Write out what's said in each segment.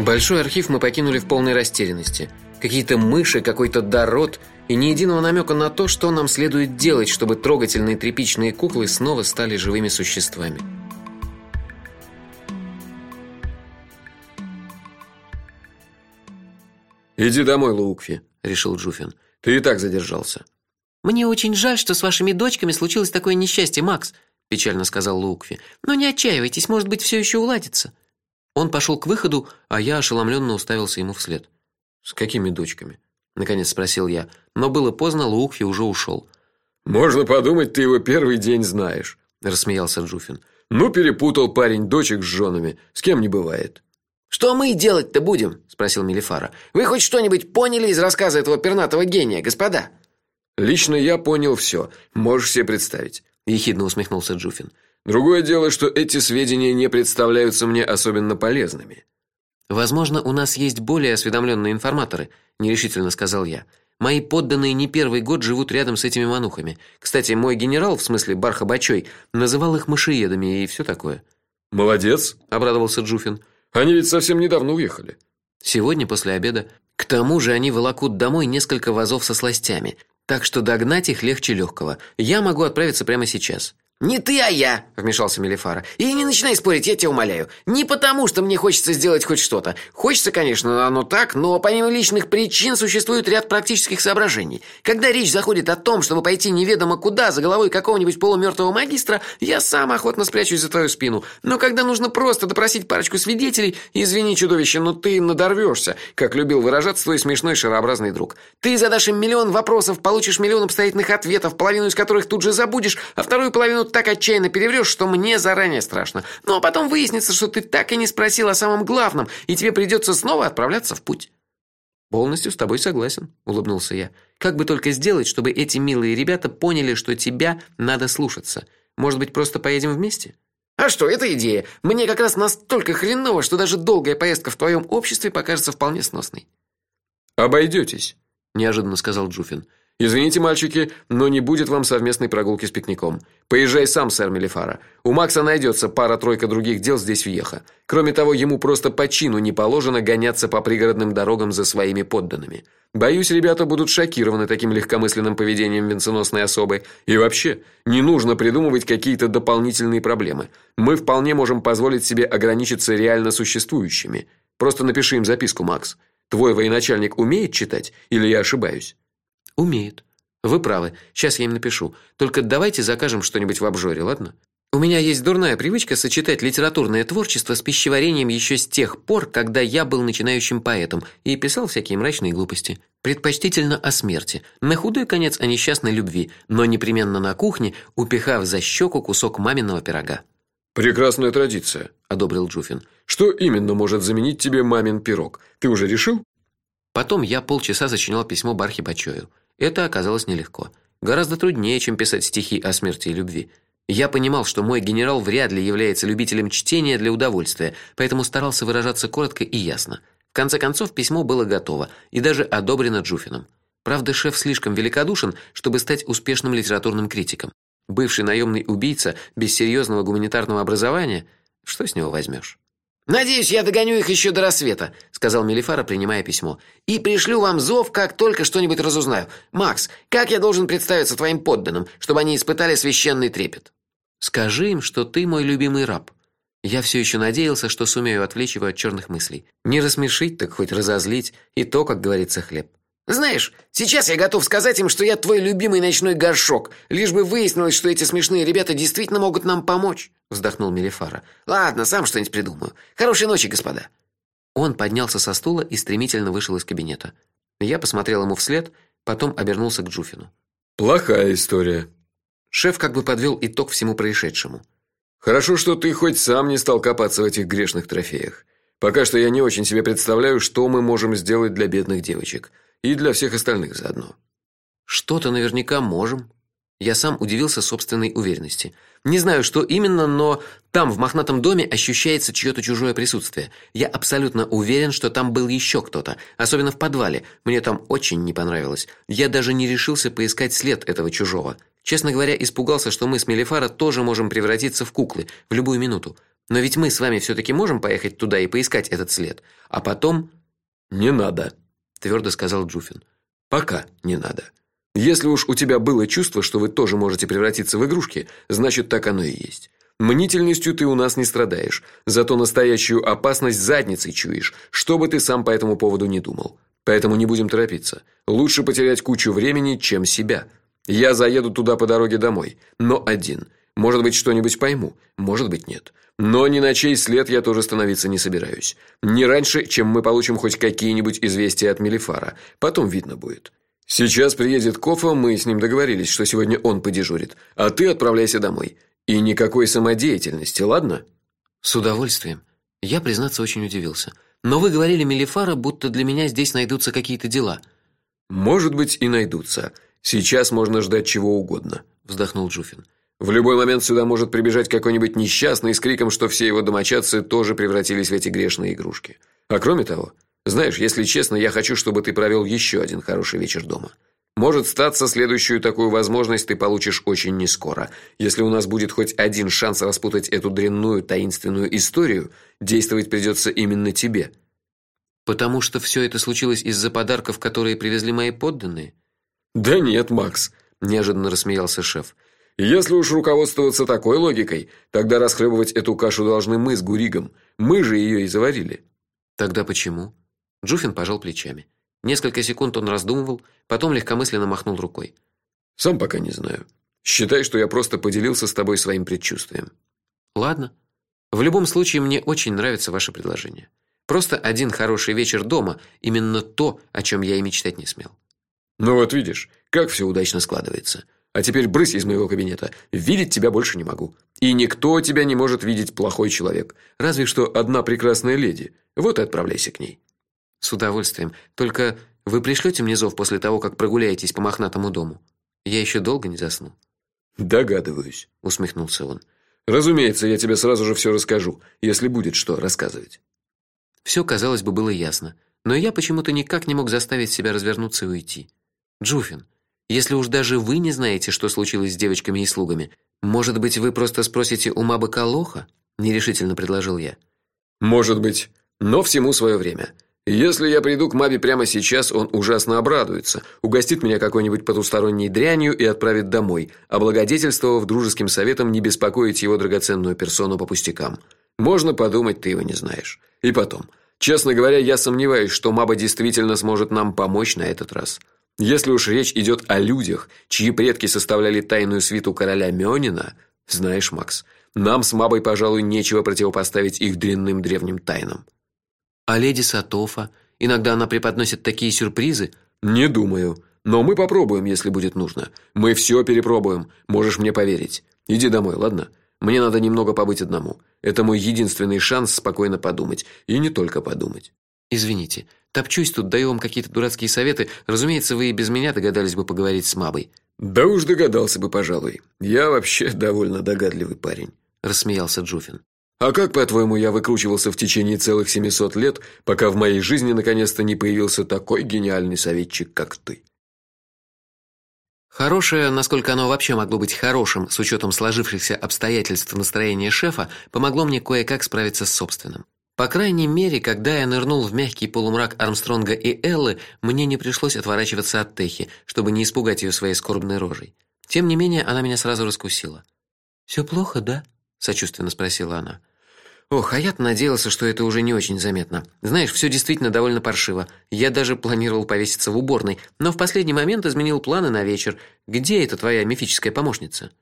Большой архив мы покинули в полной растерянности. Какие-то мыши, какой-то дород и ни единого намека на то, что нам следует делать, чтобы трогательные тряпичные куклы снова стали живыми существами. «Иди домой, Лукфи», — решил Джуфин. «Ты и так задержался». «Мне очень жаль, что с вашими дочками случилось такое несчастье, Макс», — печально сказал Лукфи. «Но не отчаивайтесь, может быть, все еще уладится». Он пошел к выходу, а я ошеломленно уставился ему вслед. «С какими дочками?» – наконец спросил я. Но было поздно, Лукфи уже ушел. «Можно подумать, ты его первый день знаешь», – рассмеялся Джуфин. «Ну, перепутал парень дочек с женами. С кем не бывает». «Что мы делать-то будем?» – спросил Мелифара. «Вы хоть что-нибудь поняли из рассказа этого пернатого гения, господа?» «Лично я понял все. Можешь себе представить», – ехидно усмехнулся Джуфин. Другое дело, что эти сведения не представляются мне особенно полезными. Возможно, у нас есть более осведомленные информаторы, нерешительно сказал я. Мои подданные не первый год живут рядом с этими манухами. Кстати, мой генерал, в смысле Бархабачой, называл их мышеедами и все такое. Молодец, обрадовался Джуфин. Они ведь совсем недавно уехали. Сегодня после обеда. К тому же они волокут домой несколько вазов со сластями, так что догнать их легче легкого. Я могу отправиться прямо сейчас. «Не ты, а я!» – вмешался Мелифара. «И не начинай спорить, я тебя умоляю. Не потому, что мне хочется сделать хоть что-то. Хочется, конечно, оно так, но помимо личных причин существует ряд практических соображений. Когда речь заходит о том, чтобы пойти неведомо куда за головой какого-нибудь полумертвого магистра, я сам охотно спрячусь за твою спину. Но когда нужно просто допросить парочку свидетелей, извини, чудовище, но ты надорвешься, как любил выражаться твой смешной шарообразный друг. Ты задашь им миллион вопросов, получишь миллион обстоятельных ответов, половину из которых тут же забудешь, а вторую половину так отчаянно переврешь, что мне заранее страшно. Ну а потом выяснится, что ты так и не спросил о самом главном, и тебе придется снова отправляться в путь. Полностью с тобой согласен, улыбнулся я. Как бы только сделать, чтобы эти милые ребята поняли, что тебя надо слушаться. Может быть, просто поедем вместе? А что, это идея. Мне как раз настолько хреново, что даже долгая поездка в твоем обществе покажется вполне сносной. Обойдетесь, неожиданно сказал Джуфин. Извините, мальчики, но не будет вам совместной прогулки с пикником. Поезжай сам, сэр Мелифара. У Макса найдется пара-тройка других дел здесь в Ехо. Кроме того, ему просто по чину не положено гоняться по пригородным дорогам за своими подданными. Боюсь, ребята будут шокированы таким легкомысленным поведением венценосной особы. И вообще, не нужно придумывать какие-то дополнительные проблемы. Мы вполне можем позволить себе ограничиться реально существующими. Просто напиши им записку, Макс. Твой военачальник умеет читать или я ошибаюсь? Умеет. Вы правы. Сейчас я им напишу. Только давайте закажем что-нибудь в обжоре, ладно? У меня есть дурная привычка сочетать литературное творчество с пищеварением еще с тех пор, когда я был начинающим поэтом и писал всякие мрачные глупости. Предпочтительно о смерти, на худой конец о несчастной любви, но непременно на кухне, упихав за щеку кусок маминого пирога. Прекрасная традиция, одобрил Джуфин. Что именно может заменить тебе мамин пирог? Ты уже решил? Потом я полчаса сочинял письмо Бархи Бачою. Это оказалось нелегко. Гораздо труднее, чем писать стихи о смерти и любви. Я понимал, что мой генерал вряд ли является любителем чтения для удовольствия, поэтому старался выражаться коротко и ясно. В конце концов письмо было готово и даже одобрено Джуфином. Правда, шеф слишком великодушен, чтобы стать успешным литературным критиком. Бывший наемный убийца без серьезного гуманитарного образования, что с него возьмешь? Надеюсь, я догоню их еще до рассвета, сказал Мелифара, принимая письмо. И пришлю вам зов, как только что-нибудь разузнаю. Макс, как я должен представиться твоим подданным, чтобы они испытали священный трепет? Скажи им, что ты мой любимый раб. Я все еще надеялся, что сумею отвлечь его от черных мыслей. Не рассмешить, так хоть разозлить, и то, как говорится, хлеб. Знаешь, сейчас я готов сказать им, что я твой любимый ночной горшок, лишь бы выяснилось, что эти смешные ребята действительно могут нам помочь, вздохнул Мелифара. Ладно, сам что-нибудь придумаю. Хорошей ночи, господа. Он поднялся со стула и стремительно вышел из кабинета. Я посмотрел ему вслед, потом обернулся к Джуфину. Плохая история. Шеф как бы подвел итог всему происшедшему. Хорошо, что ты хоть сам не стал копаться в этих грешных трофеях. Пока что я не очень себе представляю, что мы можем сделать для бедных девочек. И для всех остальных заодно. Что-то наверняка можем. Я сам удивился собственной уверенности. Не знаю, что именно, но там в мохнатом доме ощущается чьё-то чужое присутствие. Я абсолютно уверен, что там был еще кто-то, особенно в подвале. Мне там очень не понравилось. Я даже не решился поискать след этого чужого. Честно говоря, испугался, что мы с Мелифара тоже можем превратиться в куклы в любую минуту. Но ведь мы с вами все таки можем поехать туда и поискать этот след, а потом Не надо, твердо сказал Джуфин. Пока не надо. Если уж у тебя было чувство, что вы тоже можете превратиться в игрушки, значит, так оно и есть. Мнительностью ты у нас не страдаешь, зато настоящую опасность задницей чуешь, что бы ты сам по этому поводу не думал. Поэтому не будем торопиться. Лучше потерять кучу времени, чем себя. Я заеду туда по дороге домой, но один. Может быть, что-нибудь пойму, может быть, нет. Но ни на чей след я тоже становиться не собираюсь. Не раньше, чем мы получим хоть какие-нибудь известия от Мелифара. Потом видно будет. Сейчас приедет Кофа, мы с ним договорились, что сегодня он подежурит, а ты отправляйся домой. И никакой самодеятельности, ладно? С удовольствием. Я, признаться, очень удивился. Но вы говорили Мелифара, будто для меня здесь найдутся какие-то дела. Может быть, и найдутся. Сейчас можно ждать чего угодно, вздохнул Джуфин. В любой момент сюда может прибежать какой-нибудь несчастный с криком, что все его домочадцы тоже превратились в эти грешные игрушки. А кроме того, знаешь, если честно, я хочу, чтобы ты провел еще один хороший вечер дома. Может статься, следующую такую возможность ты получишь очень нескоро. Если у нас будет хоть один шанс распутать эту дрянную таинственную историю, действовать придется именно тебе. Потому что все это случилось из-за подарков, которые привезли мои подданные? Да нет, Макс, неожиданно рассмеялся шеф. Если уж руководствоваться такой логикой, тогда расхлебывать эту кашу должны мы с Гуригом. Мы же ее и заварили. Тогда почему? Джуфин пожал плечами. Несколько секунд он раздумывал, потом легкомысленно махнул рукой. Сам пока не знаю. Считай, что я просто поделился с тобой своим предчувствием. Ладно. В любом случае мне очень нравится ваше предложение. Просто один хороший вечер дома именно то, о чем я и мечтать не смел. Ну вот видишь, как все удачно складывается. А теперь брысь из моего кабинета. Видеть тебя больше не могу. И никто тебя не может видеть плохой человек, разве что одна прекрасная леди. Вот и отправляйся к ней. С удовольствием. Только вы пришлете мне зов после того, как прогуляетесь по мохнатому дому. Я еще долго не засну. Догадываюсь, усмехнулся он. Разумеется, я тебе сразу же все расскажу, если будет что рассказывать. Все, казалось бы, было ясно, но я почему-то никак не мог заставить себя развернуться и уйти. Джуфин, если уж даже вы не знаете, что случилось с девочками и слугами, может быть, вы просто спросите у Мабы Калоха? нерешительно предложил я. Может быть, но всему свое время. Если я приду к Мабе прямо сейчас, он ужасно обрадуется, угостит меня какой-нибудь потусторонней дрянью и отправит домой, облагодетельствовав дружеским советом не беспокоить его драгоценную персону по пустякам. Можно подумать, ты его не знаешь. И потом, честно говоря, я сомневаюсь, что Маба действительно сможет нам помочь на этот раз. Если уж речь идет о людях, чьи предки составляли тайную свиту короля Мёнина, знаешь, Макс, нам с Мабой, пожалуй, нечего противопоставить их дрянным древним тайнам. А леди Сатофа, иногда она преподносит такие сюрпризы. Не думаю, но мы попробуем, если будет нужно. Мы все перепробуем, можешь мне поверить. Иди домой, ладно? Мне надо немного побыть одному. Это мой единственный шанс спокойно подумать, и не только подумать. Извините, топчусь тут, даю вам какие-то дурацкие советы. Разумеется, вы и без меня догадались бы поговорить с Мабой. Да уж догадался бы, пожалуй. Я вообще довольно догадливый парень, рассмеялся Джуфин. А как, по-твоему, я выкручивался в течение целых 700 лет, пока в моей жизни наконец-то не появился такой гениальный советчик, как ты? Хорошее, насколько оно вообще могло быть хорошим с учетом сложившихся обстоятельств настроения шефа, помогло мне кое-как справиться с собственным. По крайней мере, когда я нырнул в мягкий полумрак Армстронга и Эллы, мне не пришлось отворачиваться от Техи, чтобы не испугать ее своей скорбной рожей. Тем не менее, она меня сразу раскусила. Все плохо, да? сочувственно спросила она. Ох, а я-то надеялся, что это уже не очень заметно. Знаешь, все действительно довольно паршиво. Я даже планировал повеситься в уборной, но в последний момент изменил планы на вечер. Где эта твоя мифическая помощница?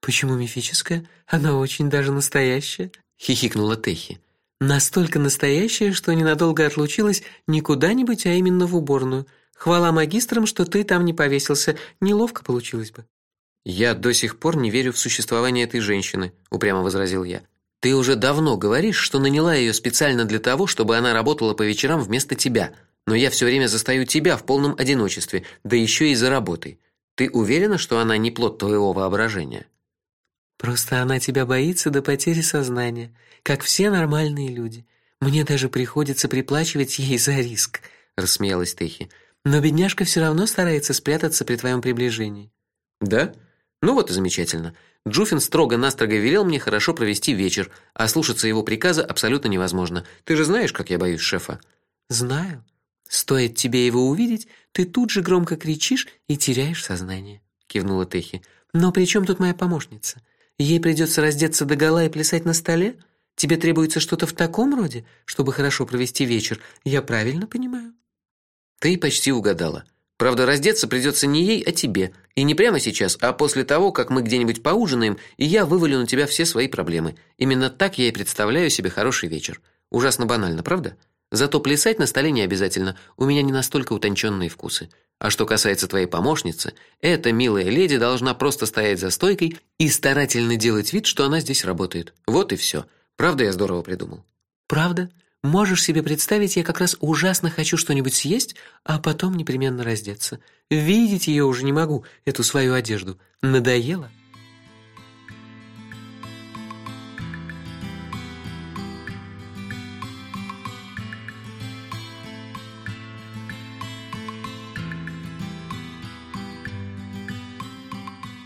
Почему мифическая? Она очень даже настоящая, хихикнула Техи. Настолько настоящая, что ненадолго отлучилась не куда-нибудь, а именно в уборную. Хвала магистрам, что ты там не повесился. Неловко получилось бы. Я до сих пор не верю в существование этой женщины, упрямо возразил я. Ты уже давно говоришь, что наняла ее специально для того, чтобы она работала по вечерам вместо тебя. Но я все время застаю тебя в полном одиночестве, да еще и за работой. Ты уверена, что она не плод твоего воображения? Просто она тебя боится до потери сознания, как все нормальные люди. Мне даже приходится приплачивать ей за риск, рассмеялась Техи. Но бедняжка все равно старается спрятаться при твоем приближении. Да? Ну вот и замечательно. Джуфин строго-настрого велел мне хорошо провести вечер, а слушаться его приказа абсолютно невозможно. Ты же знаешь, как я боюсь шефа. Знаю. Стоит тебе его увидеть, ты тут же громко кричишь и теряешь сознание, кивнула Техи. Но при чем тут моя помощница? Ей придется раздеться до гола и плясать на столе? Тебе требуется что-то в таком роде, чтобы хорошо провести вечер. Я правильно понимаю? Ты почти угадала. Правда, раздеться придется не ей, а тебе. И не прямо сейчас, а после того, как мы где-нибудь поужинаем, и я вывалю на тебя все свои проблемы. Именно так я и представляю себе хороший вечер. Ужасно банально, правда? Зато плясать на столе не обязательно. У меня не настолько утонченные вкусы. А что касается твоей помощницы, эта милая леди должна просто стоять за стойкой и старательно делать вид, что она здесь работает. Вот и все. Правда, я здорово придумал. Правда? Можешь себе представить, я как раз ужасно хочу что-нибудь съесть, а потом непременно раздеться. Видеть ее уже не могу, эту свою одежду. Надоело.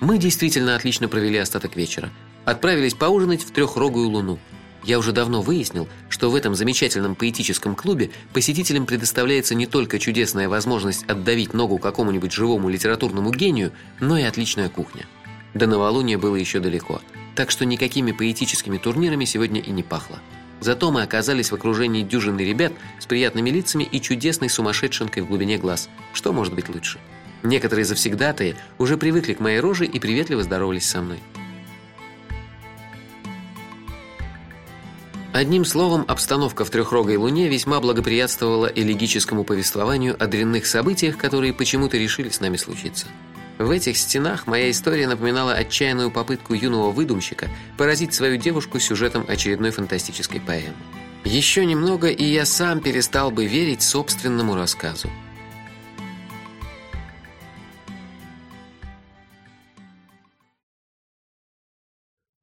Мы действительно отлично провели остаток вечера. Отправились поужинать в трехрогую луну. Я уже давно выяснил, что в этом замечательном поэтическом клубе посетителям предоставляется не только чудесная возможность отдавить ногу какому-нибудь живому литературному гению, но и отличная кухня. До новолуния было еще далеко, так что никакими поэтическими турнирами сегодня и не пахло. Зато мы оказались в окружении дюжины ребят с приятными лицами и чудесной сумасшедшенкой в глубине глаз. Что может быть лучше? Некоторые завсегдатые уже привыкли к моей роже и приветливо здоровались со мной. Одним словом, обстановка в трехрогой луне весьма благоприятствовала элегическому повествованию о дрянных событиях, которые почему-то решили с нами случиться. В этих стенах моя история напоминала отчаянную попытку юного выдумщика поразить свою девушку сюжетом очередной фантастической поэмы. Еще немного, и я сам перестал бы верить собственному рассказу.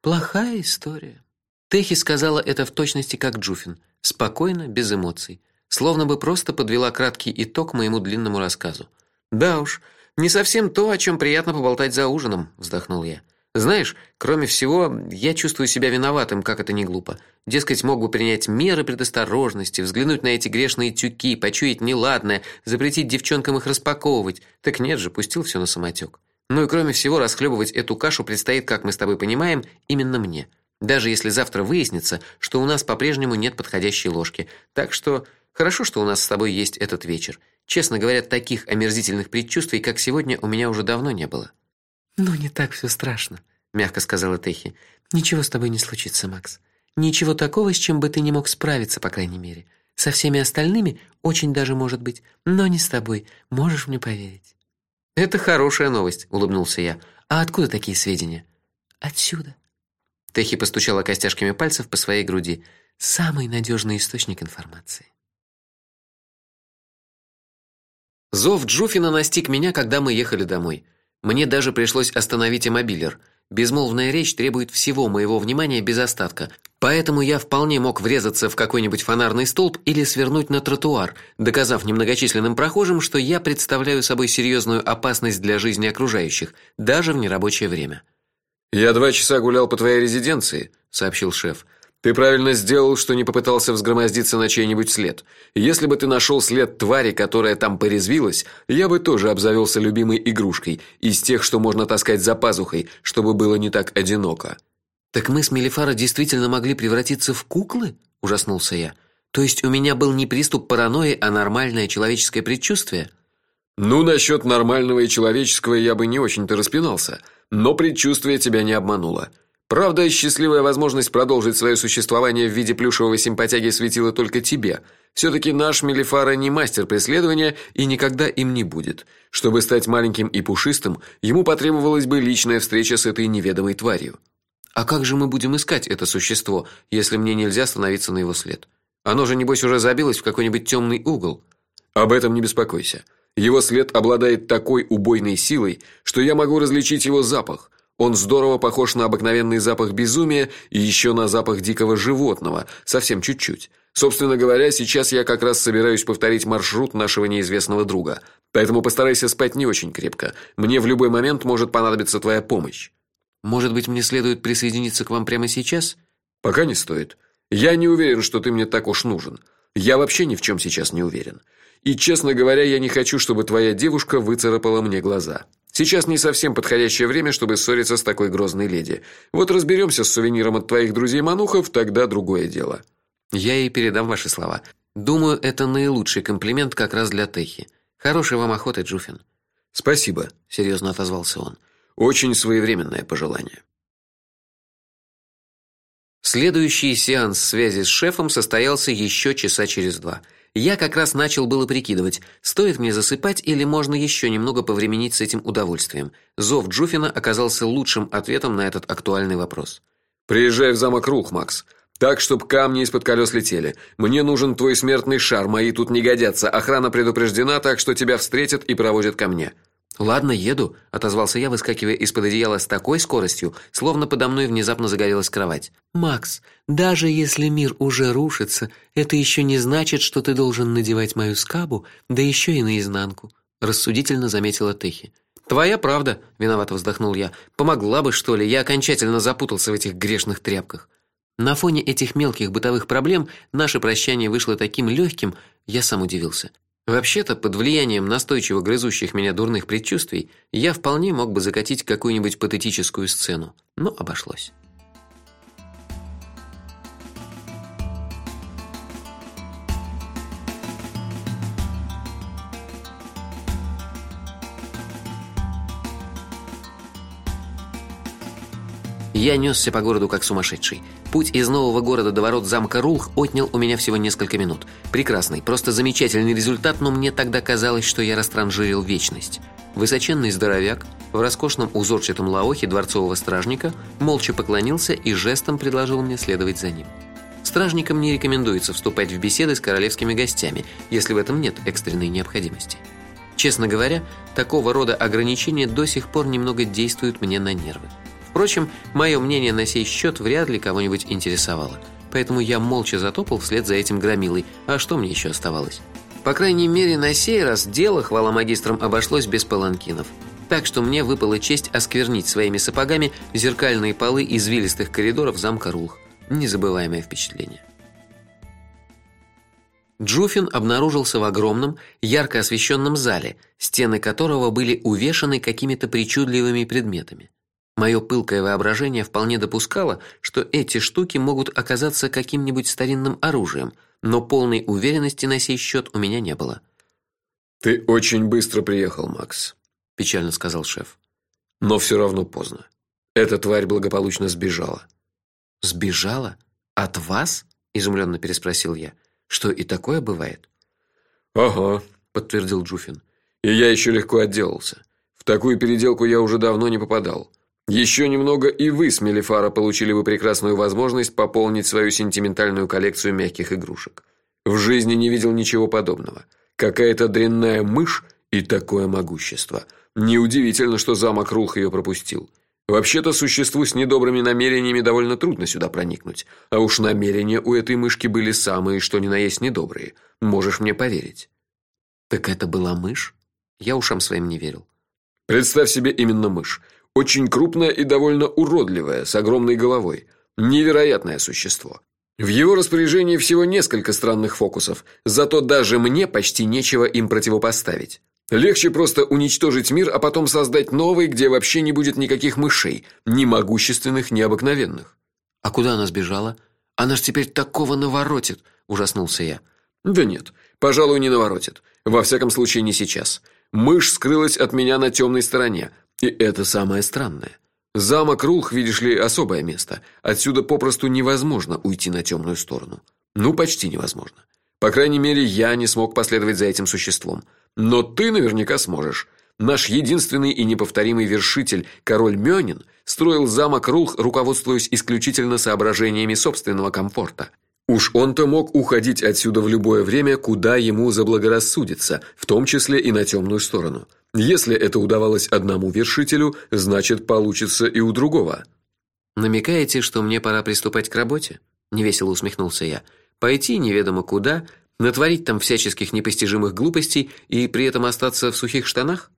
Плохая история. Техи сказала это в точности как Джуфин, спокойно, без эмоций, словно бы просто подвела краткий итог моему длинному рассказу. Да уж, не совсем то, о чем приятно поболтать за ужином, вздохнул я. Знаешь, кроме всего, я чувствую себя виноватым, как это не глупо. Дескать, мог бы принять меры предосторожности, взглянуть на эти грешные тюки, почуять неладное, запретить девчонкам их распаковывать. Так нет же, пустил все на самотек. Ну и кроме всего, расхлебывать эту кашу предстоит, как мы с тобой понимаем, именно мне. Даже если завтра выяснится, что у нас по-прежнему нет подходящей ложки. Так что хорошо, что у нас с тобой есть этот вечер. Честно говоря, таких омерзительных предчувствий, как сегодня, у меня уже давно не было. Ну не так все страшно, мягко сказала Техи. Ничего с тобой не случится, Макс. Ничего такого, с чем бы ты не мог справиться, по крайней мере. Со всеми остальными очень даже может быть, но не с тобой. Можешь мне поверить. Это хорошая новость, улыбнулся я. А откуда такие сведения? Отсюда. Техи постучала костяшками пальцев по своей груди. Самый надежный источник информации. Зов Джуфина настиг меня, когда мы ехали домой. Мне даже пришлось остановить мобилер. Безмолвная речь требует всего моего внимания без остатка. Поэтому я вполне мог врезаться в какой-нибудь фонарный столб или свернуть на тротуар, доказав немногочисленным прохожим, что я представляю собой серьезную опасность для жизни окружающих, даже в нерабочее время. Я два часа гулял по твоей резиденции, сообщил шеф. Ты правильно сделал, что не попытался взгромоздиться на чей-нибудь след. Если бы ты нашел след твари, которая там порезвилась, я бы тоже обзавелся любимой игрушкой из тех, что можно таскать за пазухой, чтобы было не так одиноко. Так мы с Мелифара действительно могли превратиться в куклы? ужаснулся я. То есть у меня был не приступ паранойи, а нормальное человеческое предчувствие? Ну, насчет нормального и человеческого я бы не очень-то распинался. Но предчувствие тебя не обмануло. Правда, счастливая возможность продолжить свое существование в виде плюшевого симпатяги светила только тебе. все таки наш Мелифара не мастер преследования и никогда им не будет. Чтобы стать маленьким и пушистым, ему потребовалась бы личная встреча с этой неведомой тварью. А как же мы будем искать это существо, если мне нельзя становиться на его след? Оно же небось уже забилось в какой-нибудь темный угол. Об этом не беспокойся. Его след обладает такой убойной силой, что я могу различить его запах. Он здорово похож на обыкновенный запах безумия и еще на запах дикого животного, совсем чуть-чуть. Собственно говоря, сейчас я как раз собираюсь повторить маршрут нашего неизвестного друга. Поэтому постарайся спать не очень крепко. Мне в любой момент может понадобиться твоя помощь. Может быть, мне следует присоединиться к вам прямо сейчас? Пока не стоит. Я не уверен, что ты мне так уж нужен. Я вообще ни в чем сейчас не уверен. И, честно говоря, я не хочу, чтобы твоя девушка выцарапала мне глаза. Сейчас не совсем подходящее время, чтобы ссориться с такой грозной леди. Вот разберемся с сувениром от твоих друзей-манухов, тогда другое дело. Я ей передам ваши слова. Думаю, это наилучший комплимент как раз для Техи. Хорошей вам охоты, Джуфин. Спасибо, серьезно отозвался он. Очень своевременное пожелание. Следующий сеанс связи с шефом состоялся еще часа через два. Я как раз начал было прикидывать, стоит мне засыпать или можно еще немного повременить с этим удовольствием. Зов Джуфина оказался лучшим ответом на этот актуальный вопрос. Приезжай в замок Рух, Макс. Так, чтоб камни из-под колес летели. Мне нужен твой смертный шар, мои тут не годятся. Охрана предупреждена, так что тебя встретят и проводят ко мне. Ладно, еду, отозвался я, выскакивая из-под одеяла с такой скоростью, словно подо мной внезапно загорелась кровать. Макс, даже если мир уже рушится, это еще не значит, что ты должен надевать мою скабу, да еще и наизнанку, рассудительно заметила Техи. Твоя правда, виновато вздохнул я. Помогла бы, что ли? Я окончательно запутался в этих грешных тряпках. На фоне этих мелких бытовых проблем наше прощание вышло таким легким, я сам удивился. Вообще-то, под влиянием настойчиво грызущих меня дурных предчувствий, я вполне мог бы закатить какую-нибудь патетическую сцену, но обошлось. Я несся по городу как сумасшедший. Путь из нового города до ворот замка Рулх отнял у меня всего несколько минут. Прекрасный, просто замечательный результат, но мне тогда казалось, что я растранжирил вечность. Высоченный здоровяк в роскошном узорчатом лаохе дворцового стражника молча поклонился и жестом предложил мне следовать за ним. Стражникам не рекомендуется вступать в беседы с королевскими гостями, если в этом нет экстренной необходимости. Честно говоря, такого рода ограничения до сих пор немного действуют мне на нервы. Впрочем, мое мнение на сей счет вряд ли кого-нибудь интересовало. Поэтому я молча затопал вслед за этим громилой. А что мне еще оставалось? По крайней мере, на сей раз дело, хвала магистрам, обошлось без паланкинов. Так что мне выпала честь осквернить своими сапогами зеркальные полы извилистых коридоров замка Рулх. Незабываемое впечатление. Джуфин обнаружился в огромном, ярко освещенном зале, стены которого были увешаны какими-то причудливыми предметами. Мое пылкое воображение вполне допускало, что эти штуки могут оказаться каким-нибудь старинным оружием, но полной уверенности на сей счет у меня не было. Ты очень быстро приехал, Макс, печально сказал шеф. Но все равно поздно. Эта тварь благополучно сбежала. Сбежала от вас? изумленно переспросил я. Что и такое бывает? Ага, подтвердил Джуфин. И я еще легко отделался. В такую переделку я уже давно не попадал. Еще немного, и вы с Мелифара получили бы прекрасную возможность пополнить свою сентиментальную коллекцию мягких игрушек. В жизни не видел ничего подобного. Какая-то дрянная мышь и такое могущество. Неудивительно, что замок Рулх ее пропустил. Вообще-то существу с недобрыми намерениями довольно трудно сюда проникнуть, а уж намерения у этой мышки были самые, что ни на есть недобрые. Можешь мне поверить. Так это была мышь? Я ушам своим не верил. Представь себе именно мышь. Очень крупное и довольно уродливое, с огромной головой. Невероятное существо. В его распоряжении всего несколько странных фокусов, зато даже мне почти нечего им противопоставить. Легче просто уничтожить мир, а потом создать новый, где вообще не будет никаких мышей, ни могущественных, ни обыкновенных. А куда она сбежала? Она ж теперь такого наворотит, ужаснулся я. Да нет, пожалуй, не наворотит. Во всяком случае, не сейчас. Мышь скрылась от меня на темной стороне, и это самое странное. Замок Рулх, видишь ли, особое место. Отсюда попросту невозможно уйти на темную сторону. Ну, почти невозможно. По крайней мере, я не смог последовать за этим существом. Но ты наверняка сможешь. Наш единственный и неповторимый вершитель, король Мёнин, строил замок Рулх, руководствуясь исключительно соображениями собственного комфорта. Уж он-то мог уходить отсюда в любое время, куда ему заблагорассудится, в том числе и на темную сторону. Если это удавалось одному вершителю, значит, получится и у другого. Намекаете, что мне пора приступать к работе? невесело усмехнулся я. Пойти неведомо куда, Натворить там всяческих непостижимых глупостей и при этом остаться в сухих штанах?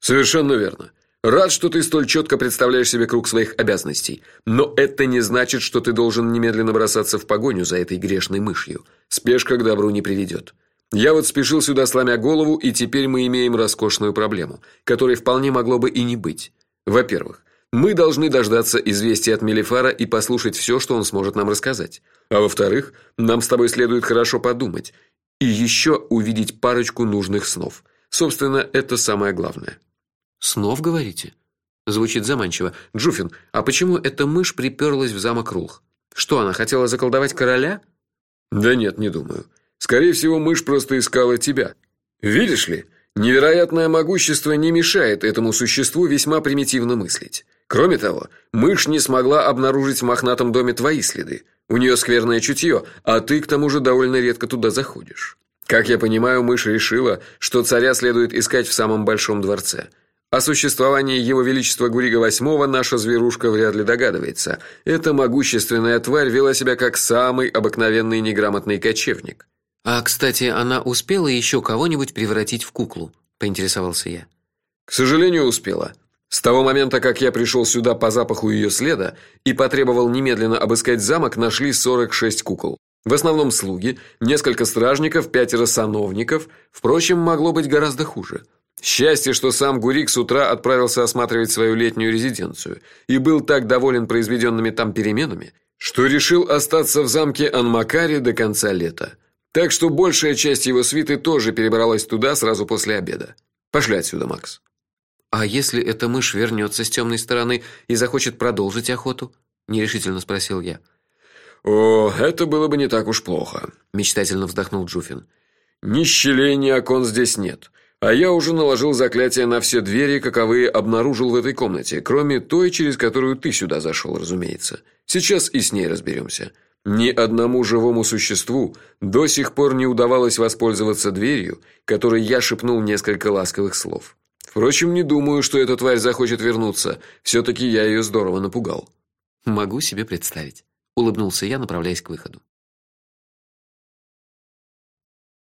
Совершенно верно. Рад, что ты столь четко представляешь себе круг своих обязанностей, но это не значит, что ты должен немедленно бросаться в погоню за этой грешной мышью. Спешка к добру не приведет. Я вот спешил сюда сломя голову, и теперь мы имеем роскошную проблему, которой вполне могло бы и не быть. Во-первых, мы должны дождаться известия от Мелифара и послушать все, что он сможет нам рассказать. А во-вторых, нам с тобой следует хорошо подумать и еще увидеть парочку нужных снов. Собственно, это самое главное. Снов говорите? Звучит заманчиво. Джуфин, а почему эта мышь приперлась в замок Рулх? Что она хотела заколдовать короля? Да нет, не думаю. Скорее всего, мышь просто искала тебя. Видишь ли, невероятное могущество не мешает этому существу весьма примитивно мыслить. Кроме того, мышь не смогла обнаружить в мохнатом доме твои следы. У нее скверное чутье, а ты к тому же довольно редко туда заходишь. Как я понимаю, мышь решила, что царя следует искать в самом большом дворце. О существовании его величества Гурига VIII наша зверушка вряд ли догадывается. Эта могущественная тварь вела себя как самый обыкновенный неграмотный кочевник. А, кстати, она успела еще кого-нибудь превратить в куклу, поинтересовался я. К сожалению, успела. С того момента, как я пришел сюда по запаху ее следа и потребовал немедленно обыскать замок, нашли 46 кукол. В основном слуги, несколько стражников, пятеро сановников, впрочем, могло быть гораздо хуже. Счастье, что сам Гурик с утра отправился осматривать свою летнюю резиденцию и был так доволен произведенными там переменами, что решил остаться в замке Анмакари до конца лета. Так что большая часть его свиты тоже перебралась туда сразу после обеда. Пошли отсюда, Макс. А если эта мышь вернется с темной стороны и захочет продолжить охоту? нерешительно спросил я. О, это было бы не так уж плохо, мечтательно вздохнул Джуфин. Ни щелей, ни окон здесь нет. А я уже наложил заклятие на все двери, каковые обнаружил в этой комнате, кроме той, через которую ты сюда зашел, разумеется. Сейчас и с ней разберемся. Ни одному живому существу до сих пор не удавалось воспользоваться дверью, которой я шепнул несколько ласковых слов. Впрочем, не думаю, что эта тварь захочет вернуться. все таки я ее здорово напугал. Могу себе представить, улыбнулся я, направляясь к выходу.